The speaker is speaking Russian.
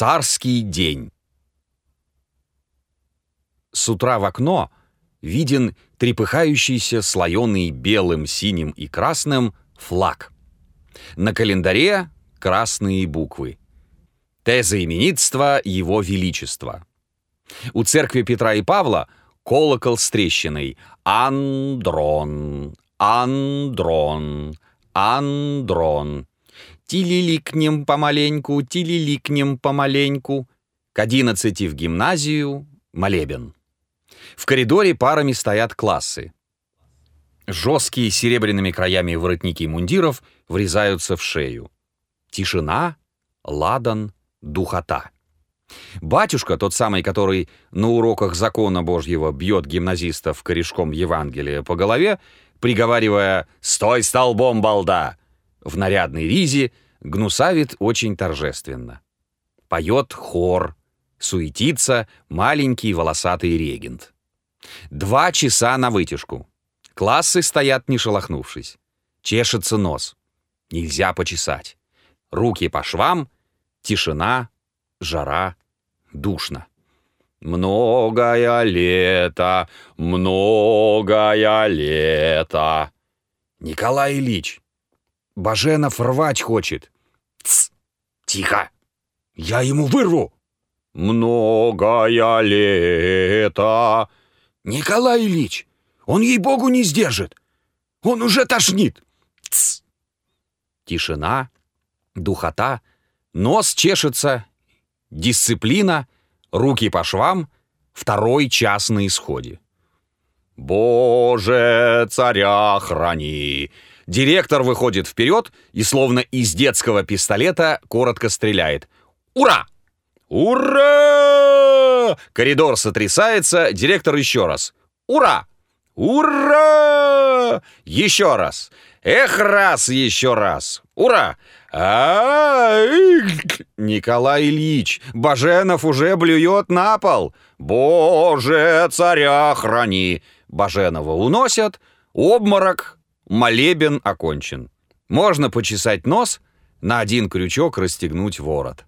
Царский день. С утра в окно виден трепыхающийся, слоеный белым, синим и красным флаг. На календаре красные буквы. Теза именитства Его Величества. У церкви Петра и Павла колокол с трещиной «Андрон, Андрон, Андрон». Тилиликнем помаленьку, тилиликнем помаленьку. К одиннадцати в гимназию молебен. В коридоре парами стоят классы. Жесткие серебряными краями воротники мундиров врезаются в шею. Тишина, ладан, духота. Батюшка, тот самый, который на уроках закона Божьего бьет гимназистов корешком Евангелия по голове, приговаривая «Стой столбом, балда!» В нарядной ризе, гнусавит очень торжественно. Поет хор, суетится маленький волосатый регент. Два часа на вытяжку. Классы стоят, не шелохнувшись. Чешется нос. Нельзя почесать. Руки по швам, тишина, жара, душно. Многое лето, многое лето. Николай Ильич, Баженов рвать хочет. Тс, тихо, я ему вырву. Многое лето. Николай Ильич, он ей-богу не сдержит. Он уже тошнит. Тс. Тишина, духота, нос чешется, дисциплина, руки по швам, второй час на исходе. «Боже, царя храни!» Директор выходит вперед и словно из детского пистолета коротко стреляет. «Ура!» «Ура!» Коридор сотрясается, директор еще раз. «Ура!» «Ура!» Еще раз. Эх, раз еще раз. Ура! а Николай Ильич, Баженов уже блюет на пол. Боже, царя храни! Баженова уносят. Обморок. Молебен окончен. Можно почесать нос, на один крючок расстегнуть ворот.